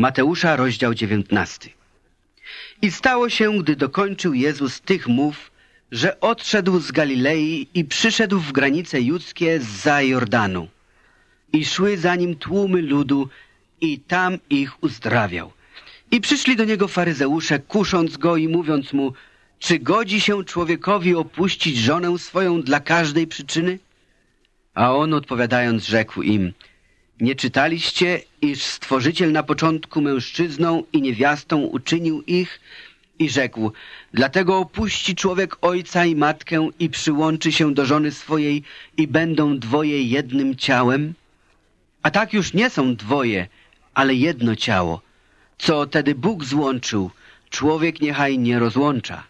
Mateusza, rozdział 19. I stało się, gdy dokończył Jezus tych mów, że odszedł z Galilei i przyszedł w granice judzkie za Jordanu. I szły za nim tłumy ludu i tam ich uzdrawiał. I przyszli do niego faryzeusze, kusząc go i mówiąc mu, czy godzi się człowiekowi opuścić żonę swoją dla każdej przyczyny? A on odpowiadając rzekł im, nie czytaliście, iż Stworzyciel na początku mężczyzną i niewiastą uczynił ich i rzekł, dlatego opuści człowiek ojca i matkę i przyłączy się do żony swojej i będą dwoje jednym ciałem? A tak już nie są dwoje, ale jedno ciało. Co tedy Bóg złączył, człowiek niechaj nie rozłącza.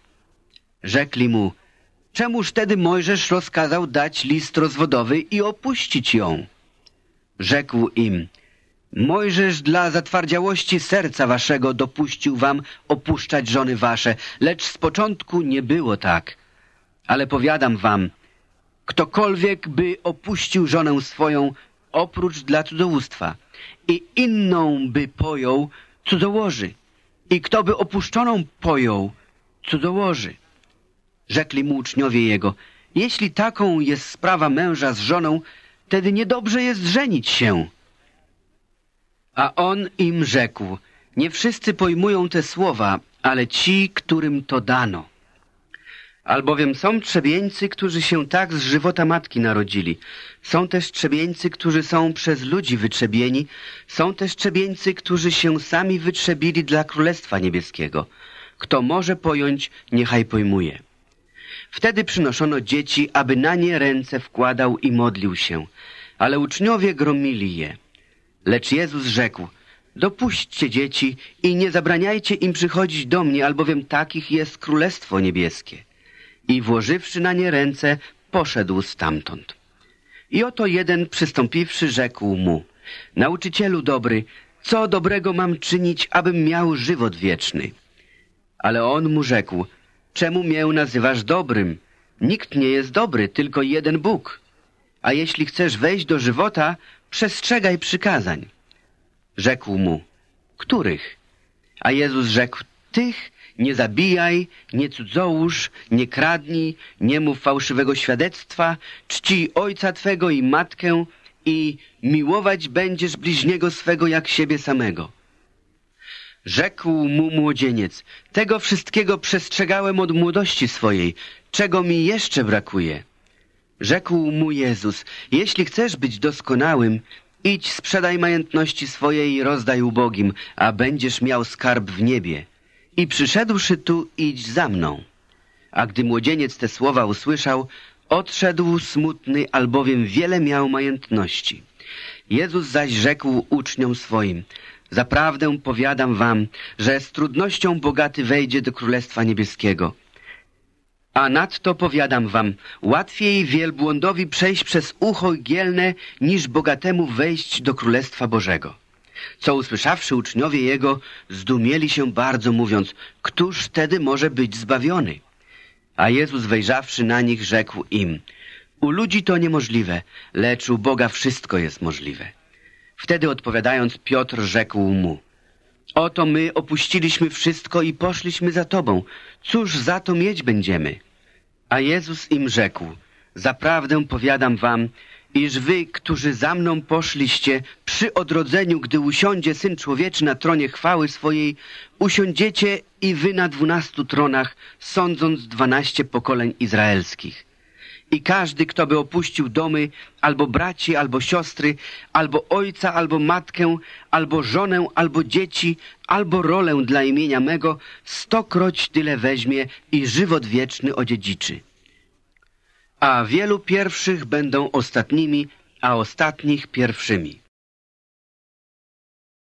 Rzekli mu, czemuż tedy Mojżesz rozkazał dać list rozwodowy i opuścić ją? Rzekł im, Mojżesz dla zatwardziałości serca waszego dopuścił wam opuszczać żony wasze, lecz z początku nie było tak. Ale powiadam wam, ktokolwiek by opuścił żonę swoją oprócz dla cudzołóstwa i inną by pojął, cudzołoży. I kto by opuszczoną pojął, cudzołoży. Rzekli mu uczniowie jego, jeśli taką jest sprawa męża z żoną, wtedy niedobrze jest żenić się. A on im rzekł, nie wszyscy pojmują te słowa, ale ci, którym to dano. Albowiem są trzebieńcy, którzy się tak z żywota matki narodzili. Są też trzebieńcy, którzy są przez ludzi wytrzebieni. Są też trzebieńcy, którzy się sami wytrzebili dla Królestwa Niebieskiego. Kto może pojąć, niechaj pojmuje. Wtedy przynoszono dzieci, aby na nie ręce wkładał i modlił się. Ale uczniowie gromili je. Lecz Jezus rzekł, dopuśćcie dzieci i nie zabraniajcie im przychodzić do mnie, albowiem takich jest Królestwo Niebieskie. I włożywszy na nie ręce, poszedł stamtąd. I oto jeden przystąpiwszy rzekł mu, nauczycielu dobry, co dobrego mam czynić, abym miał żywot wieczny? Ale on mu rzekł, czemu mię nazywasz dobrym? Nikt nie jest dobry, tylko jeden Bóg. A jeśli chcesz wejść do żywota, przestrzegaj przykazań. Rzekł mu, których? A Jezus rzekł, tych nie zabijaj, nie cudzołóż, nie kradnij, nie mów fałszywego świadectwa, czci ojca twego i matkę i miłować będziesz bliźniego swego jak siebie samego. Rzekł mu młodzieniec, tego wszystkiego przestrzegałem od młodości swojej, czego mi jeszcze brakuje? Rzekł mu Jezus, jeśli chcesz być doskonałym, idź sprzedaj majątności swoje i rozdaj ubogim, a będziesz miał skarb w niebie. I przyszedłszy tu, idź za mną. A gdy młodzieniec te słowa usłyszał, odszedł smutny, albowiem wiele miał majątności. Jezus zaś rzekł uczniom swoim, Zaprawdę powiadam wam, że z trudnością bogaty wejdzie do Królestwa Niebieskiego. A nadto powiadam wam, łatwiej wielbłądowi przejść przez ucho gielne, niż bogatemu wejść do Królestwa Bożego. Co usłyszawszy uczniowie jego, zdumieli się bardzo, mówiąc, któż wtedy może być zbawiony? A Jezus wejrzawszy na nich, rzekł im, u ludzi to niemożliwe, lecz u Boga wszystko jest możliwe. Wtedy odpowiadając Piotr rzekł mu, Oto my opuściliśmy wszystko i poszliśmy za Tobą. Cóż za to mieć będziemy? A Jezus im rzekł, Zaprawdę powiadam wam, iż wy, którzy za mną poszliście, przy odrodzeniu, gdy usiądzie Syn Człowieczy na tronie chwały swojej, usiądziecie i wy na dwunastu tronach, sądząc dwanaście pokoleń izraelskich. I każdy, kto by opuścił domy, albo braci, albo siostry, albo ojca, albo matkę, albo żonę, albo dzieci, albo rolę dla imienia mego, stokroć tyle weźmie i żywot wieczny odziedziczy. A wielu pierwszych będą ostatnimi, a ostatnich pierwszymi.